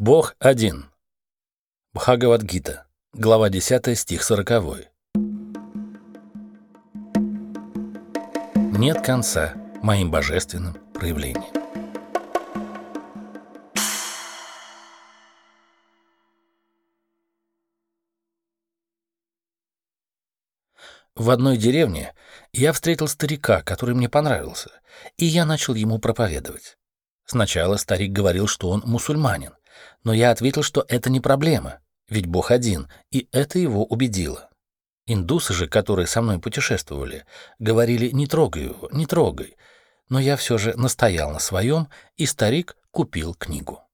Бог один. Бхагавадгита, глава 10, стих 40. Нет конца моим божественным проявлениям. В одной деревне я встретил старика, который мне понравился, и я начал ему проповедовать. Сначала старик говорил, что он мусульманин, но я ответил, что это не проблема, ведь Бог один, и это его убедило. Индусы же, которые со мной путешествовали, говорили «не трогай его, не трогай», но я все же настоял на своем, и старик купил книгу.